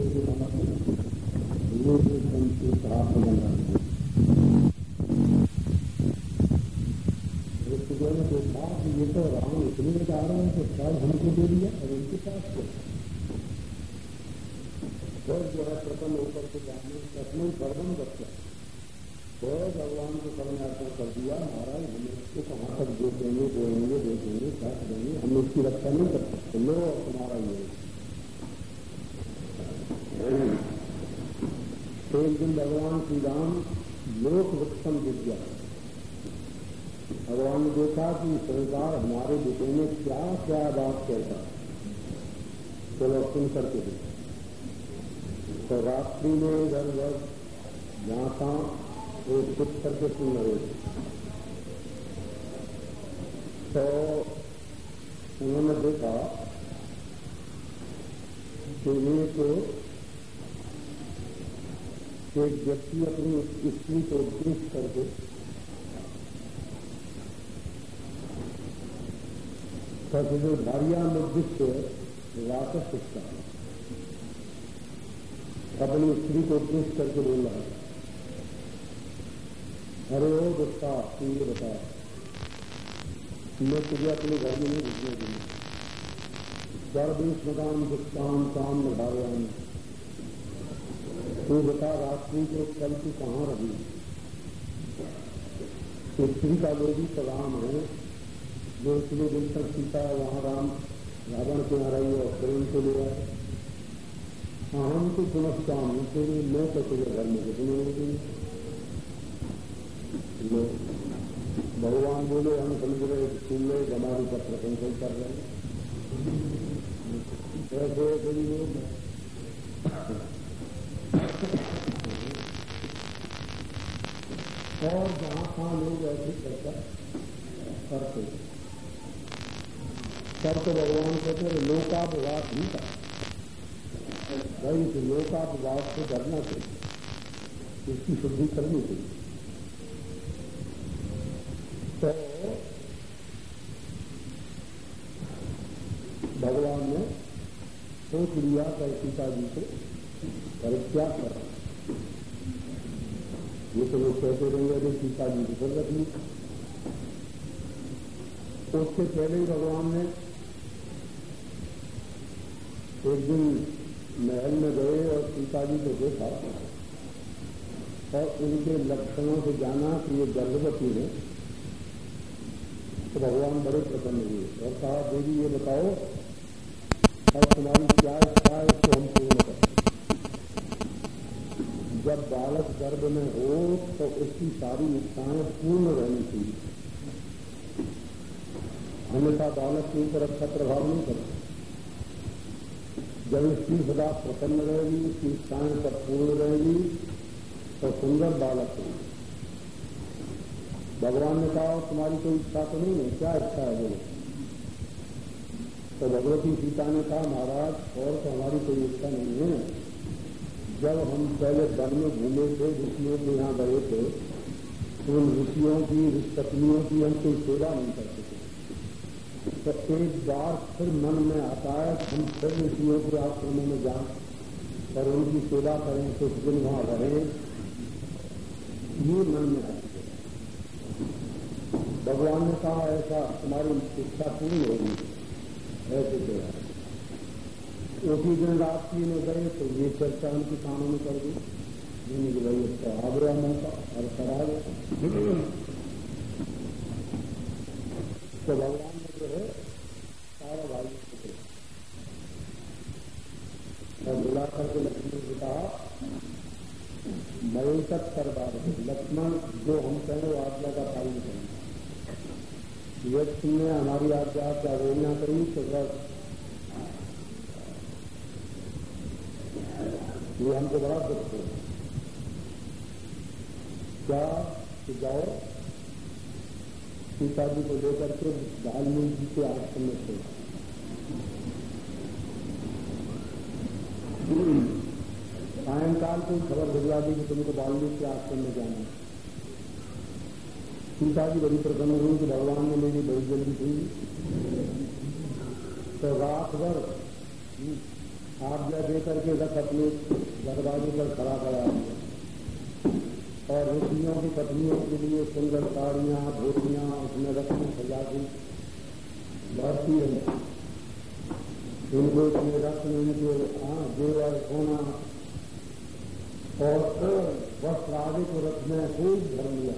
ये एकदम से प्राप्त बन रहा ने देखा कि ये तो राम इतने में जा रहे तो सब हमको दे दिया और उनके पास क्या फिर जो प्रथम होकर के जाने सचमुच सर्वम बच्चा तो भगवान को कर्मार्पण कर दिया महाराज हम इसको कहाँ तक दे देंगे बोलेंगे देखेंगे क्या करेंगे हम इसकी रक्षा नहीं कर सकते लो और तुम्हारा ये एक दिन भगवान श्री राम लोक वृक्षम विद्या भगवान ने देखा कि संसार हमारे विषय में क्या क्या बात कहता चलो सुन करके देखो। तो रात्रि में इधर उधर जहाँ तहाँ एक चुप करके सुन रहे थे। तो उन्होंने देखा कि एक एक व्यक्ति अपनी स्त्री को उद्देश्य करके ताकि जो भारिया निर्दिष्ट वापस उसका अपनी स्त्री को उद्देश्य करके बोल रहा है। अरे ओ गुस्सा तू ये बता मैं तुझे अपने घर में नहीं घुसने दूँगी। सर्वेश मकान दुष्काम, काम भारियान तू बता रात्रि को कल की कहाँ रही? स्त्री का वो भी सलाम है, जो इतने दिन तक सीता वहाँ राम, रावण के यहाँ रही और प्रेम को ले आए। हम तो पुनस्काम तेरे मैं तो तुझे घर में कितने होगी भगवान बोले, हम समझ रहे सुन रहे हमारी का प्रशंसन कर रहे हैं। ऐसे लोग और जहाँ कहाँ लोग ऐसे चर्चा करते तब भगवान कहते हैं लोकापवास नहीं था भाई इस लोकापवास को करना चाहिए इसकी शुद्धि करनी चाहिए तो भगवान ने सोच लिया कर सीता जी से परित्याग कर ये तो लोग कहते रहेंगे अरे सीता जी की ज़रूरत नहीं उसके पहले ही भगवान ने एक दिन महल में गए और सीता जी को देखा और उनके लक्षणों से जाना कि ये गर्भवती है तो भगवान बड़े प्रसन्न हुए और कहा, देवी, ये बताओ और तुम्हारी क्या इच्छा है उसको हम पूर्ण करें जब बालक गर्भ में हो तो उसकी सारी इच्छाएँ पूर्ण रहनी चाहिए अन्यथा बालक की ऊपर अच्छा प्रभाव नहीं करता। जब इसकी सदा प्रसन्न रहेगी, उसकी इच्छाएँ सब पूर्ण रहेगी तो सुंदर बालक होगी। भगवान ने कहा, तुम्हारी कोई इच्छा तो नहीं है? क्या इच्छा है बोलो तो भगवती सीता ने कहा, महाराज, और तो हमारी कोई इच्छा नहीं है। जब हम पहले वन में घूमे थे ऋषियों के यहाँ गए थे तो उन ऋषियों की पत्नियों की हम कोई सेवा नहीं करते थे। तो एक बार फिर मन में आता है हम फिर ऋषियों के आश्रमों में जाए और उनकी सेवा करें कुछ दिन वहाँ रहें ये मन में आती है। भगवान ने कहा, ऐसा तुम्हारी इच्छा पूरी होगी। ऐसे कहा उसी दिन रात्रि में गए तो ये चर्चा उनके कानों में कर दी मैंने कि भाई इसका आग्रह मौका, और करा गया तो भगवान ने जो है, सारा भाई और बुला करके लक्ष्मण ने कहा मैं तक कर बार लक्ष्मण, जो हम कहें, वो आज्ञा का पालन करें यदि तुमने हमारी आज्ञा की अवहेलना करी तो बस ये हमको बड़ा दुख हो क्या कि जाओ सीता जी को लेकर के वाल्मीकि जी के आश्रम में थे सायंकाल को खबर भिजवा दी कि तुमको वाल्मीकि के आश्रम में जाना सीता जी बड़ी प्रसन्न हुई कि भगवान ने मेरी बड़ी जल्दी थी तो रात भर आज्ञा देकर के रथ अपने दरवाजे पर खड़ा करा दिया। और ऋषियों की पत्नियों के लिए सुंदर साड़ियाँ, धोतियाँ, उसमें में सजा दी भरती है। इनको इसमें रथ में इनके हाँ जेवर सोना और वस्त्र आदि को रथ में खूब लिया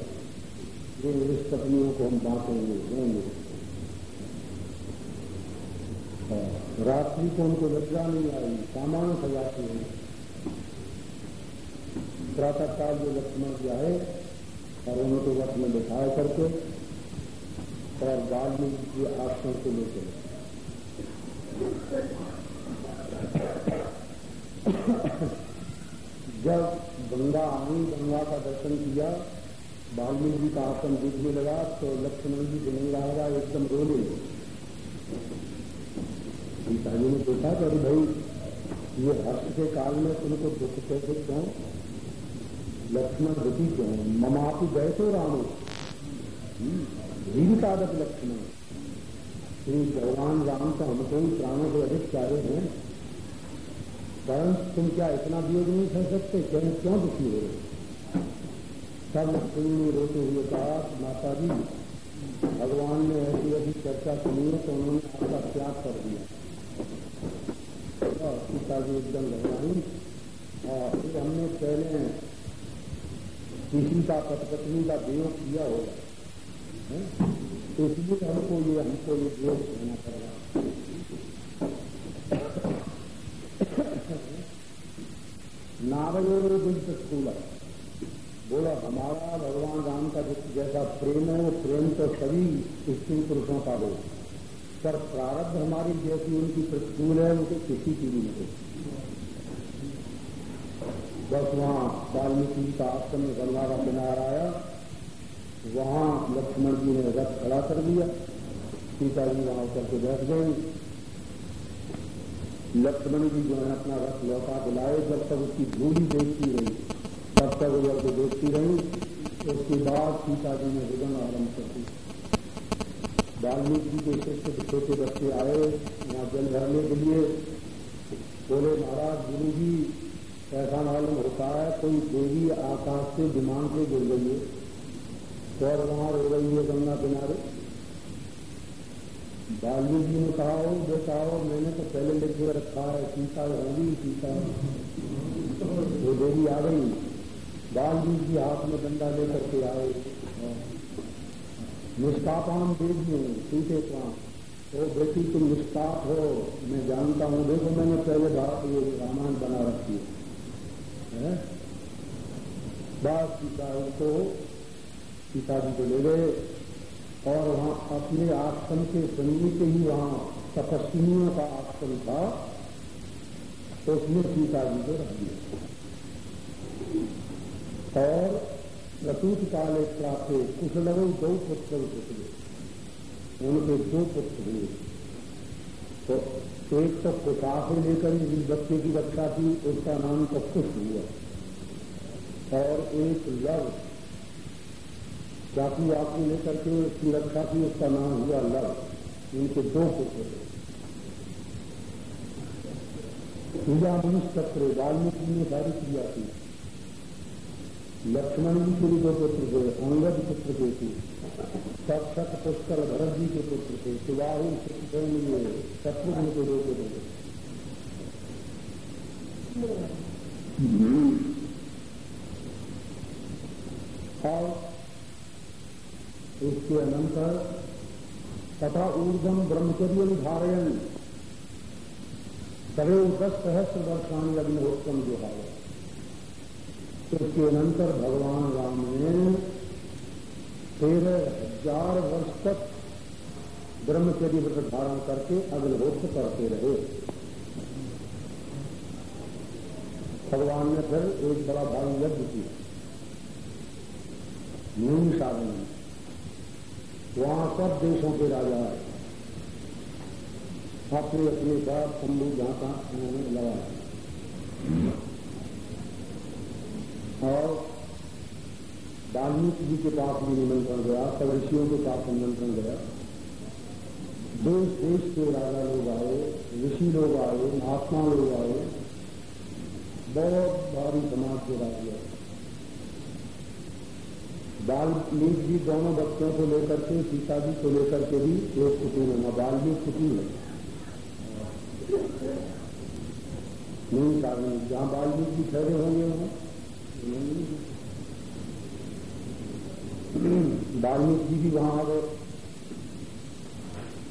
इस पत्नियों को हम बांटेंगे, देंगे। रात्रि को उनको लज्जा नहीं आई सामान्य सजाती है प्रातः काल जो लक्ष्मण जी आए और उनको वक्त में बिठाए करके, और वाल्मीकि के आश्रम को लेकर जब गंगा आई गंगा का दर्शन किया, वाल्मीकि जी का आश्रम दिखने लगा तो लक्ष्मण जी को नहीं रहा एकदम सीता जी ने देखा कि अरे भाई, ये हर्ष के काल में तुमको दुख कैसे क्यों? लक्ष्मण दुखी क्यों? ममापी तो रामो। जीवितागत लक्ष्मण। श्री भगवान राम तो हमको ही प्राणों के अधिक प्यारे हैं। परंतु तुम क्या इतना वियोग नहीं कर सकते? क्यों क्यों दुखी हो रहे सब लक्ष्मण ने रोते हुए कहा माता जी, भगवान ने ऐसी ऐसी चर्चा सुनी है तो उन्होंने आपका त्याग कर दिया। सीता जी एकदम घबराई और फिर हमने पहले किसी का पटपत्नी का वियोग किया होगा। तो इसलिए हमको ये हमको ये वियोग होना पड़ रहा नारायण दुष्ट स्थूल बोला, हमारा भगवान राम का जैसा प्रेम है, वो प्रेम तो सभी स्त्री पुरुषों का हो पर प्रारब्ध हमारी जैसी उनकी प्रतिकूल है, उनके किसी की भी नहीं बस वहाँ वाल्मीकि का आश्रम में गंगा का किनारा आया। वहाँ लक्ष्मण जी ने रथ खड़ा कर दिया। सीता जी वहाँ उतर के बैठ गई। लक्ष्मण जी जो है अपना रथ लौटा दिलाए जब तक उसकी धूली देखती रही, तब तक को देखती रही, उसके बाद सीता जी ने रुदन आरंभ कर दी। वाल्मीकि जी के शिष्य छोटे बच्चे आए वहाँ जल भरने के लिए। बोले, महाराज, गुरु जी, ऐसा मालूम होता है, कोई देवी आकाश से विमान से गिर गई है। और वहाँ रो रही है गंगा किनारे। वाल्मीकि जी ने कहा हो हो मैंने तो पहले लिख रखा है, सीता होगी, सीता वो देवी आ गई। वाल्मीकि जी हाथ में डंडा लेकर के आए। निष्पापान देवी सीते प्राण। ओ बेटी, तुम निष्पाप हो। मैं जानता हूँ, देखो, मैंने पहले बात ये रामायण बना रखी है। बात सीता को सीता जी को ले गए और वहाँ अपने आश्रम के समीप ही वहाँ तपस्वियों का आश्रम था। तो उसमें सीता जी को रख दिया। और प्रसूत काले प्राप्त कुशलव दो पुत्र पुत्र उनके दो पुत्र हुए तो एक तो कुशा से लेकर जिस बच्चे की रक्षा की, उसका नाम तो कुश हुआ और एक लव। चाकू वाकू लेकर के उसकी रक्षा की, उसका नाम हुआ लव। इनके दो पुत्र थे पूजा मनुष्य चक्र वाल्मीकि ने सारी क्रिया की लक्ष्मण जी के भी दो पुत्र थे अंगद पुत्र के थे सक्षत पुष्कर भरत जी के पुत्र थे। शिवाहु ये शत्रुघ्न के दो पुत्र थे और इसके अनंतर तथा ऊर्धम ब्रह्मचर्य धारयन सदैव दस सहस्त्र वर्षाणी अग्निहोत्रम जो है। अनंतर भगवान राम ने तेरह हज़ार वर्ष तक ब्रह्मचर्य व्रत धारण करके अग्निहोत्र करते रहे। भगवान ने फिर एक बड़ा भारी यज्ञ किया। नीम साधन। वहाँ सब देशों के राजा अपने अपने साथ शंभु जहाँ का उन्होंने लगाया और वाल्मीकि जी के पास भी निमंत्रण गया सब ऋषियों के पास निमंत्रण गया। देश देश के राजा लोग आए, ऋषि लोग आए, महात्मा लोग आए। बहुत भारी समाज जोड़ा दिया बाल्मीक जी दोनों बच्चों को लेकर के, सीता जी को लेकर के भी एक कुटुंब है। बाल्मीक कुटुंब है। नहीं, कारण जहाँ बाल्मीक जी ठहरे होंगे, वहाँ। बाल्मीक जी भी वहाँ आ गए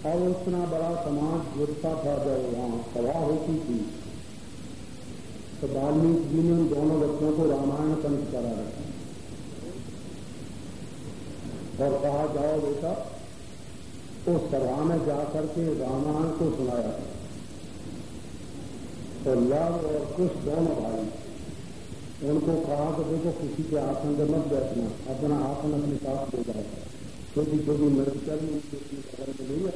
और इतना बड़ा समाज जुटता था जब वहाँ सभा होती थी तो वाल्मीकि जी ने उन दोनों बच्चों को रामायण कंठ करा रखा और कहा, जाओ बेटा, उस सभा में जाकर के रामायण को सुनाया तो लव और कुछ दोनों भाई उनको कहा कि देखो किसी के आसन पर मत बैठना, अपना आसन अपने पास ले जाओ। छोटी छोटी उनकी अपनी खबर में नहीं है।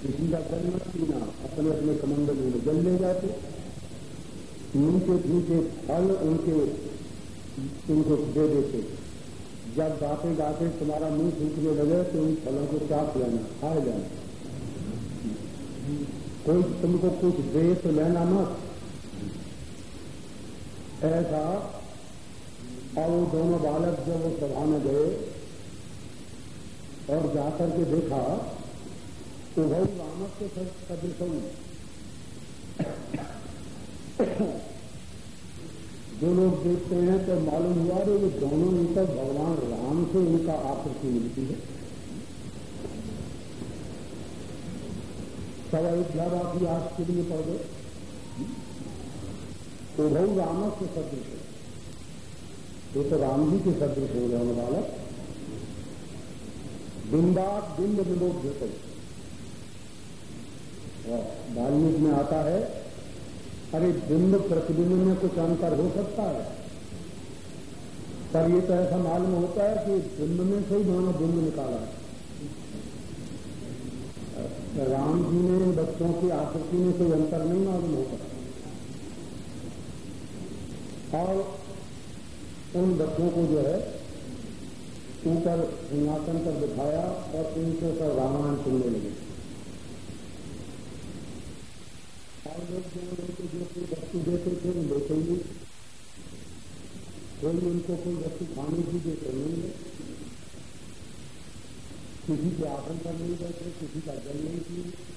किसी का जल मत पीना अपने अपने कमंडल में जल ले जाते। नीचे नीचे फल उनके, उनको दे देते। जब गाते गाते, तुम्हारा मुँह सूखने लगे तो उन फलों को चाप लेना खाए जाना कोई तुमको कुछ दे तो लेना मत। ऐसा और वो दोनों बालक जब वो सभा में गए और जाकर के देखा तो भाई रामक के सदृश जो लोग देखते हैं तो मालूम हुआ रे ये दोनों इनका भगवान राम से इनका आकृति मिलती है। सब के लिए पड़ गए। तो भाई राम के सदृश है। ये तो राम जी के सदृश हो गए वाला। बिंदात बिंब विलोक देते वाल्मीकि में आता है, अरे बिंब प्रतिबिंब में कुछ अंतर हो सकता है। पर ये तो ऐसा मालूम होता है कि बिंब में से ही दोनों बिंब निकाला है। राम जी ने बच्चों की आकृति में कोई अंतर नहीं मालूम होता। और उन बच्चों को जो है ऊपर सिंहासन पर बिठाया और उनके ऊपर रामायण सुनने लगे। और लोग जो जो कोई वस्तु देते थे, वो लेते ही कोई उनको कोई वस्तु खाने की देते नहीं है। किसी के आसन पर नहीं बैठे, किसी का जल नहीं किए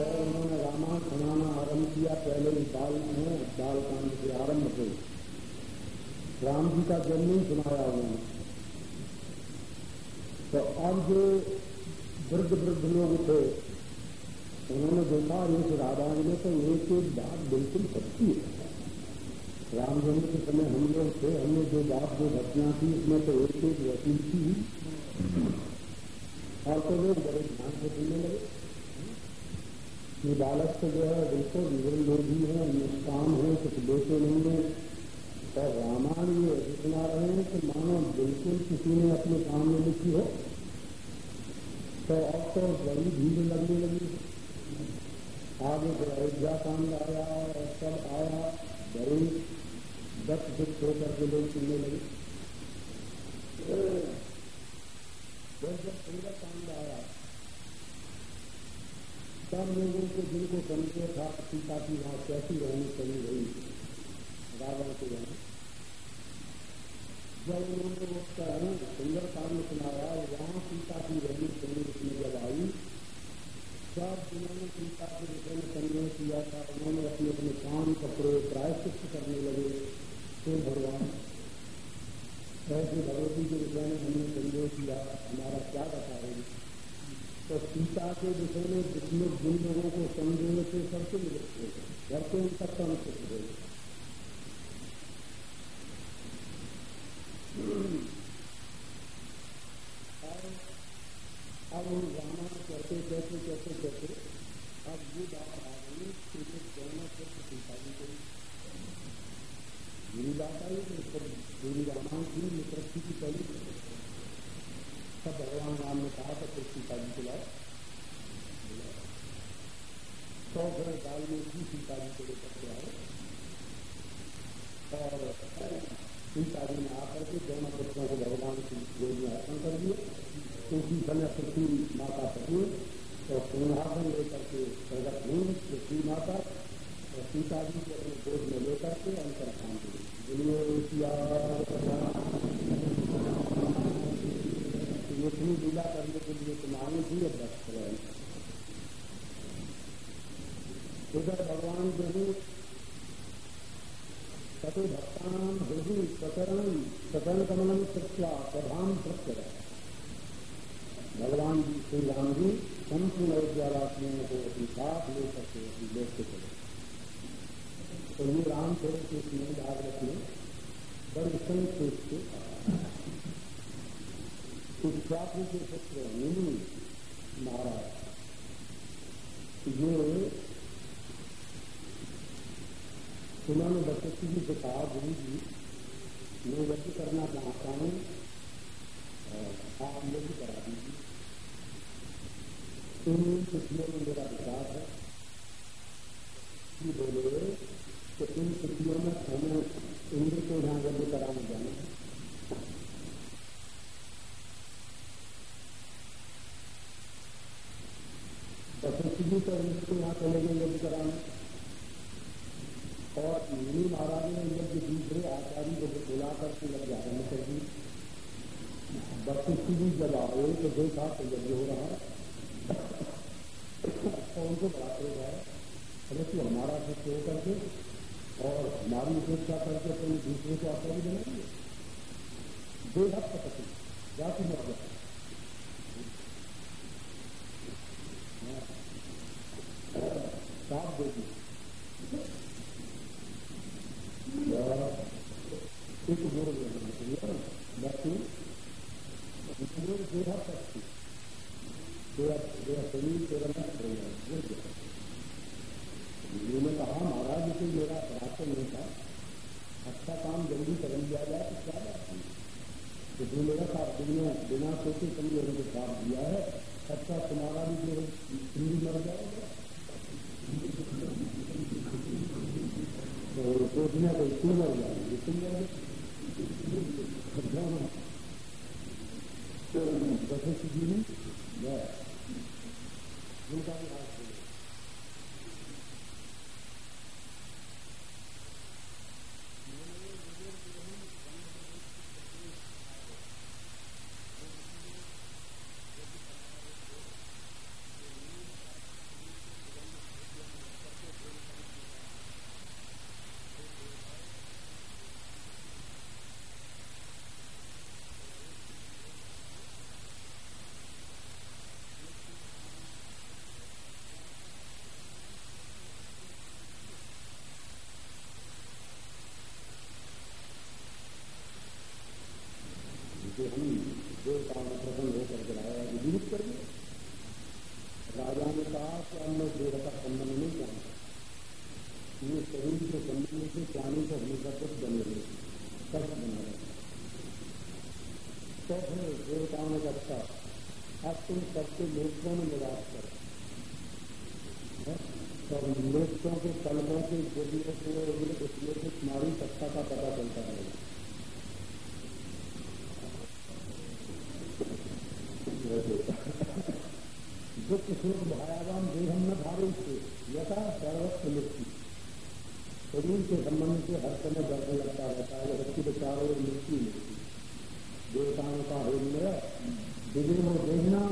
तो उन्होंने रामायण सुनाना आरंभ किया, पहले ही बाल में बाल कांड के आरंभ से राम जी का जन्म नहीं सुनाया उन्होंने। तो अब जो वृद्ध वृद्ध लोग थे, उन्होंने देखा इस राधान में तो एक एक बात बिल्कुल सच्ची है। रामचंद्र के समय हम लोग थे, हमने जो बात जो घटना थी, उसमें तो एक एक वकील थी। और तो लोग बड़े ध्यान से सुनने लगे। ये बालक तो जो है, बिल्कुल लोग भी हैं निष्काम है, कुछ लेते नहीं है। और रामायण ये सुना रहे हैं कि मानो बिल्कुल किसी ने अपने काम में लिखी हो। तो अब तो बड़ी भीड़ लगने लगी। आगे फिर अयोध्या कांड आया और सब आया, बड़े दस दुख होकर के लोग सुनने लगे। जब जब सुंदर कांड आया सब लोगों को जिनको संदेह था सीता की वहाँ कैसी रहनी चली रही रावण के यहाँ जब उन्होंने वो सुंदर कांड सुनाया वहाँ सीता की रहनी चली उसमें जब आई सब जिन्होंने सीता के विषय में संदेह किया था उन्होंने अपने अपने काम कपड़े प्रायश्चित करने लगे तो भगवान ऐसे भगवती के विषय में हमने संदेह किया हमारा क्या बताएँगे तो सीता के विषय में जितने जिन लोगों को समझे थे सबसे मिले। घर को उनका कम से गए कार्यों को लेकर के आए। और, इन कार्यों में आकर के दोनों पुत्रों को भगवान की गोद में अर्पण कर दिए क्योंकि समय पृथ्वी माता पत्नी और पूर्णाभन लेकर के प्रगत हुई पृथ्वी माता और सीता जी को अपने गोद में लेकर के अंतर काम दी ये इतनी लीला करने के लिए तुम्हारी भी अब बस उधर भगवान प्रभु तथे भक्तान हृदय प्रकरण प्रकरण कमलम सत्या प्रधान प्रत्यय। भगवान जी, श्री राम जी, संपूर्ण अयोध्यावासियों को अपनी साथ ले सकते अपनी लोग के चले। तो ये राम चरित के इसमें भागवत में बड़े संक्षेप से इच्छापी के पुत्र मुनि महाराज, ये उन्होंने वशिष्ठ जी से कहा गुरु जी, मैं यज्ञ करना चाहता हूँ आप यज्ञ करा दीजिए। इन तिथियों में मेरा विचार है। कि बोले कि इन तिथियों में हमें इंद्र को यहाँ यज्ञ कराने जाना है। वशिष्ठ जी तो इंद्र को यहाँ चले गए यज्ञ कराने और मुनि महाराज ने यज्ञ दूसरे आचार्य को बुला करके आरंभ कर दी वशिष्ठ जी जब आए तो देखा तो यज्ञ हो रहा तो उनको क्रोध आया। अरे तू हमारा कुछ हो करके? और हमारी उपेक्षा करके तो दूसरे को आचार्य बनाएँगे बेहद पकड़ जाति मर गया साफ़ देती एक गुरु बाकी गुरु देहा शक्ति तेरा शरीर तेरा नष्ट हो गया मैंने कहा महाराज इसे पराक्रम नहीं था अच्छा काम जल्दी कर दिया जाए तो क्या बात नहीं तो जो मेरा साथ दुनिया, बिना सोचे समझे उनको साथ दिया है अच्छा तुम्हारा भी जो हिंदी मर जाएगा तो सोचने को क्यों मर जाएँगे। तुम मर तो जी ने उनका भी हाथ कि हम देवता में प्रसन्न होकर के राजा को जीवित करेंगे राजा ने कहा कि अब मैं देह का संबंध नहीं जानता ये शरीर के संबंध से प्राणी को हमेशा कुछ बने रहे कष्ट बना रहे तो फिर देवताओं ने अच्छा अब तुम सबके लोकों में निराश करो और लोकों के कलमों के ज़रिए से उसमें से तुम्हारी सत्ता का पता चलता रहेगा सुख भयावान देहम न भावे से यथा सर्वस्व मृत्यु शरीर के संबंध से हर समय दर्द लगता रहता है व्यक्ति के चारों ओर मृत्यु मिलती देवताओं का हो देखना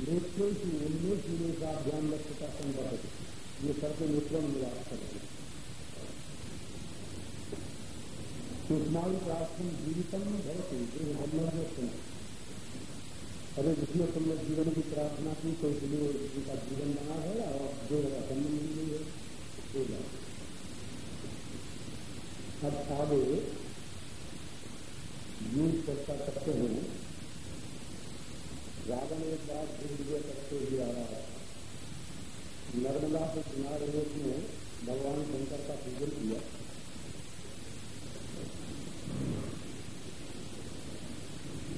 नेत्रों की उन्मेष में का ध्यान रखता संभव ये सबके नेत्रों में निराश करते सुषमाई प्रार्थन जीवितम भरती जो हम सुना। अरे जिसने तुमने जीवन की प्रार्थना की तो इसलिए उनका जीवन बना है और जो संबंध मिली है हो जाए। अब आगे ये चर्चा करते हैं, रावण एक बार फिर विजय करते हुए आ रहा है। नर्मदा के किनारे उसने भगवान शंकर का पूजन किया।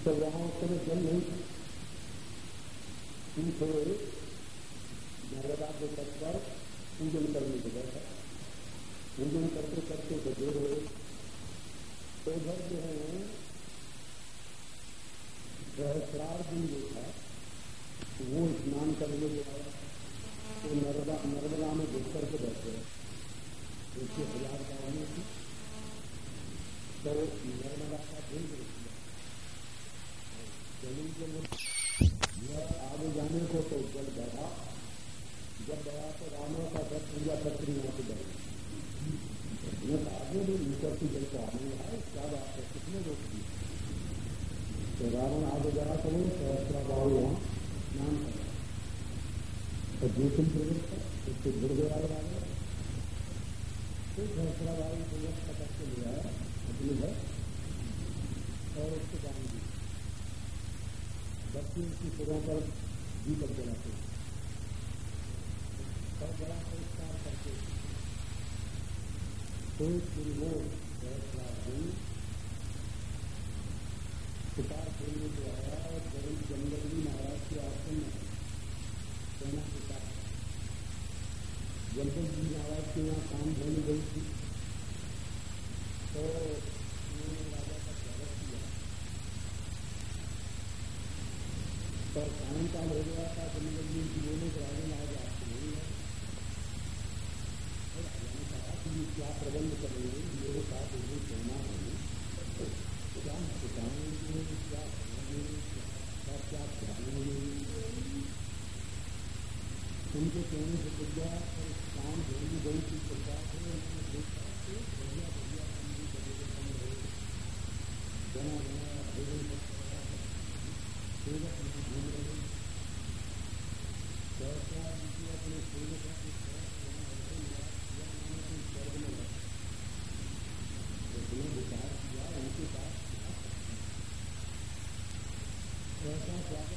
तो वहाँ उस समय जल नहीं पूजन करने के बैठा पूजन करते करते तो देर हो तो उधर जो है सहस्रार दिन जो था वो स्नान करने गया तो नर्मदा नर्मदा में घुस करके बैठे एक हज़ार गाड़ियों की तो नर्मदा का भेज रख दिया ज़मीन के आगे जाने को तो जल बढ़ा जब बढ़ा तो रामों का दस पूजा पत्री यहाँ से बढ़ी आगे भी ईश्वर की जल को आने है क्या बात है कितने लोग की तो रावण आगे जरा करो सहस्रा बाबू वहाँ स्नान कर तो दूसरी प्रवेश कर उससे जुड़ गया रावण फिर सहस्रा बाबू प्रवेश पकड़ के लिया अपनी घर और उसको जान दी बच्चे उसकी सिरों पर दीपक जलाते और बड़ा संस्कार करते कोई फिर फैसला हुई शिकार खेलने को आया और गरीब जंगल भी महाराज के आश्रम में सेना के साथ जंगल जी महाराज के यहाँ काम होने गई थी तो उन्होंने राजा का स्वागत किया। और सायंकाल हो गया था जंगल जी की बोले कि राजा आज आपको नहीं है राजा ने कहा कि क्या प्रबंध करेंगे? मेरे साथ उन्हें कहना है। क्या सिखाएँगे क्या क्या क्या कराएँगे उनके कहने से विद्या और काम होने गई की सरकार है। देखा कि बढ़िया बढ़िया काम भी करेंगे कम रहे बना बना, भोजन सेवक में घूम रहे सहसा अपने सेवकों gracias.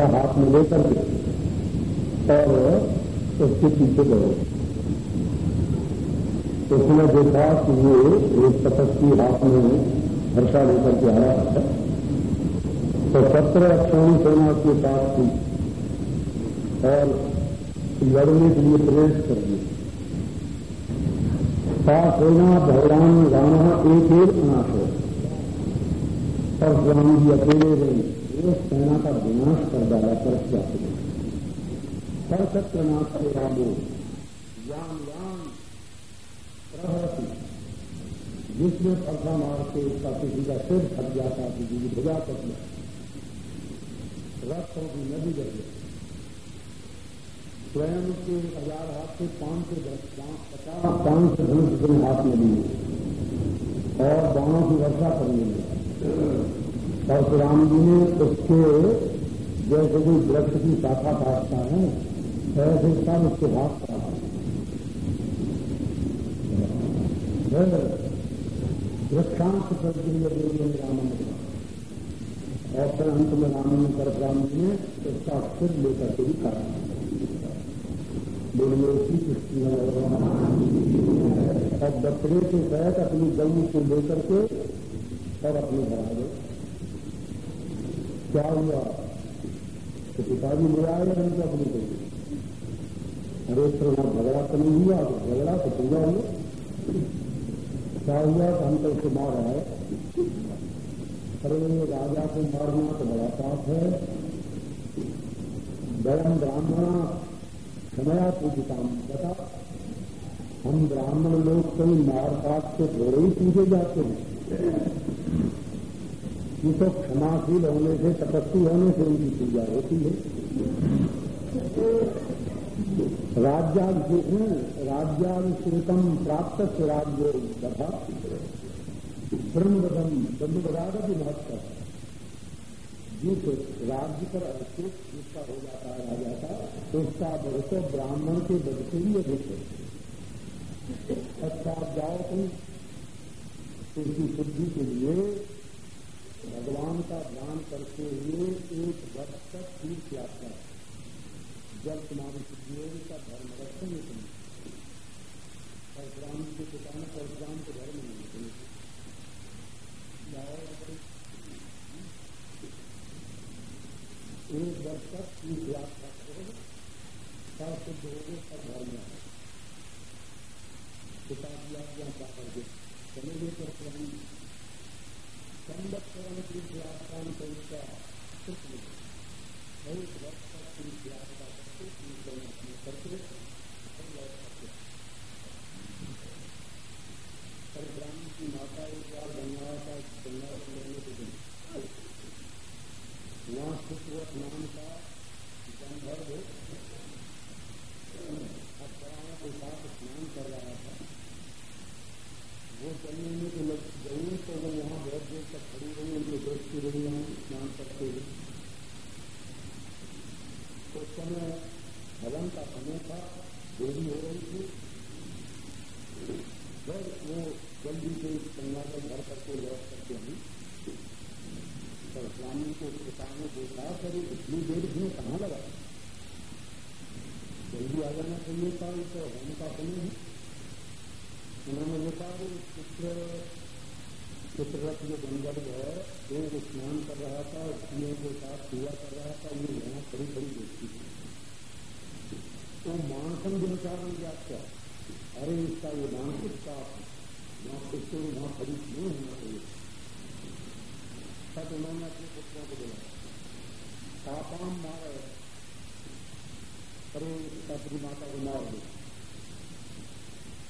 हल्का हाथ में लेकर के और उसके पीछे गए। उसने देखा कि ये एक तपस्वी हाथ में हर्षा लेकर के आया है। तो सत्रह अक्षौणी सेना के पास थी और लड़ने के लिए प्रवेश कर दिए सेना भगवान, राणा एक एक अनाथ है। और स्वामी जी अकेले रहे। वो सेना का विनाश कर डाला पर जाते पर सत्यनाथ से रामो याम याम प्रहरती जिसमें फरसा मार के उसका किसी का सिर फट जाता किसी की भुजा कट जाता रथ की नदी बह गई स्वयं के हज़ार हाथ से पाँच पचास पाँच से धनुष अपने हाथ में लिए और बाणों की वर्षा करने लगी परशुराम जी ने उसके जैसे कोई वृक्ष की शाखा काटता है, ऐसे सब उसके हाथ करा वृक्षांत प्रक्रिया और फिर अंत में राम ने परशुराम जी ने उसका सिर लेकर के भी काटा। बोलिए श्री कृष्ण और बकरे के तहत अपनी गऊ को लेकर के और अपने घर आ गए। क्या हुआ? तो पिताजी ले आए तो अपनी गई अरे तो वहाँ झगड़ा तो नहीं हुआ तो झगड़ा तो पूरा हुआ। क्या हुआ? तो हम तो उसको मार आए। अरे राजा को मारना तो बड़ा पाप है। वयम ब्राह्मणा क्षमया पूजिताम बता। हम ब्राह्मण लोग कहीं मार काट के थोड़े ही पूजे जाते हैं। तो क्षमाशील होने से तपस्वी होने से उनकी पूजा होती है। राज्याभिषेक राज्याभिषेकम प्राप्त राज्य तथा ब्रह्मदम ब्रह्मदागति महत्व। जिस राज्य पर अधिक जिसका हो जाता है राजा का उसका बहुत ब्राह्मण के बद से भी अधिक है। पश्चात जाओ तुम, उसकी शुद्धि के लिए भगवान का ध्यान करते हुए एक वर्ष तक तीर्थ यात्रा जब तुम्हारी होगी का धर्म रखेंगे तुम परशुराम के पिता ने परशुराम के धर्म नहीं जाओ एक वर्ष तक तीर्थ यात्रा का करोगे सब शुद्ध हो गए सब धर्म है। पिता की आज्ञा क्या कर दे चलेंगे पर स्वयं संवत्सरण की व्याख्यान को इसका बहुत वर्ष तक का करके तीस अपने करके पर ब्राह्मण की माता एक बार गंगा का गंगा से लेने के दिन वहाँ सुखवत नाम का गंधर्व अक्षराओं के साथ स्नान कर रहा था वो चलने में तो लग गई तो वो वहाँ बहुत देर तक खड़ी रही उनके देखती रही वहाँ स्नान करते हुए तो समय हवन का समय था, देरी हो रही थी। फिर वो जल्दी से गंगा का घर करके लौट करके हुई परशुरामी को पिता ने देखा सर, इतनी देर इसमें कहाँ लगा? जल्दी आ जाना चाहिए था तो होम का समय है। उन्होंने कि जो गंगर्भ है, वो स्नान कर रहा था स्त्रियों के साथ पूजा कर रहा था, ये यहाँ खड़ी खड़ी देखती थी। तो मानसन विचार में क्या। अरे, इसका ये मानसिक वहाँ इसको वहाँ खड़ी क्यों होना चाहिए था तो उन्होंने अपने पुत्रों को बोला, पापाम मार अरे अपनी माता को मार दो।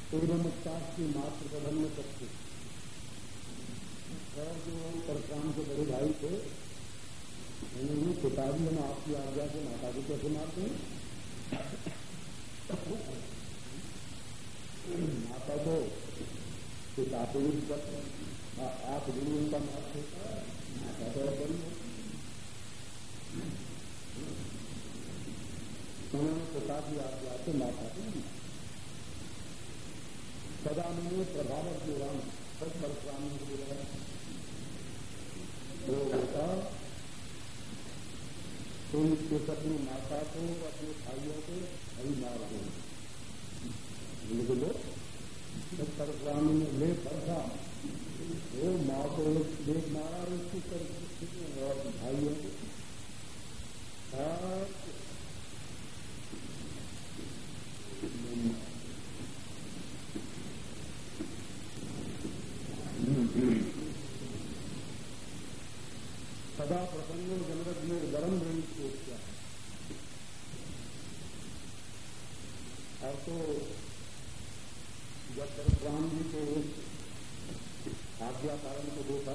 एवं उपचार की मात्र प्रबंध में सकते और जो परशुराम के बड़े भाई थे उन्होंने पिताजी हम आपकी आज्ञा से माता को कैसे मारते हैं माता को पिता को भी आप गुरु उनका मार्ग होता है उन्होंने पिता की आज्ञा से माता को सदा मैंने प्रभाव राम सब परशुराम वो बेटा तो इसके अपनी माता को अपने भाइयों को अभी मार दो बोलो परशुरामी ले परसा। वो माँ को देख मारा उसकी तरफ़ भाइयों को सदा प्रसन्न जनरत में गरम ऋण को किया और तो जब परशुराम जी को आज्ञा पालन को देखा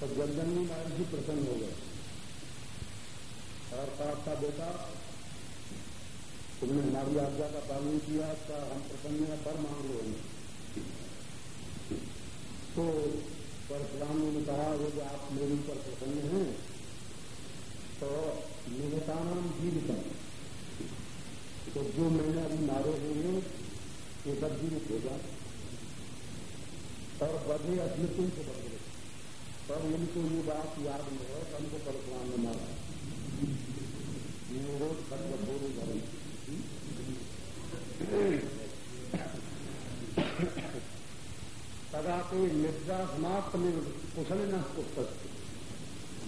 तो जगजननी नारायण जी प्रसन्न हो गए। और कहा था बेटा, तुमने हमारी आज्ञा का पालन किया था हम प्रसन्न है, पर मांग लो तो परशुराम जी ने कहा, वो जो आप मेरे ऊपर प्रसन्न हैं तो निहतानाम जीवित तो जो मैंने अभी मारे हुए हैं ये सब जीवित हो जाए। और अद्वितीय से बढ़ गए तब इनको ये बात याद नहीं है हमको परशुराम ने मारा। रोज कर कठोर धर्म सदा तो निद्रा समाप्त में कुशल न पुस्तक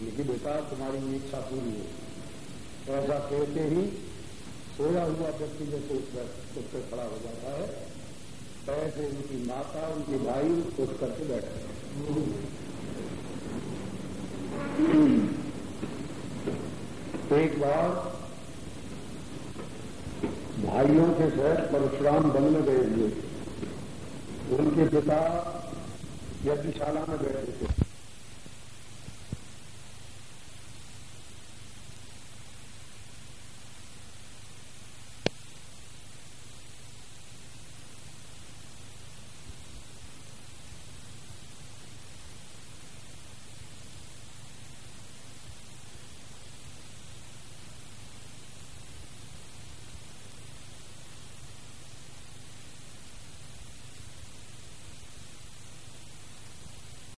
लेकिन बेटा, तुम्हारी इच्छा पूरी है। ऐसा कहते ही सोया हुआ व्यक्ति जैसे उस पर खड़ा हो जाता है ऐसे उनकी माता, उनके भाई खुश करके बैठे एक बार भाइयों के साथ परशुराम वन में गए। हुए उनके पिता यज्ञशाला में बैठे थे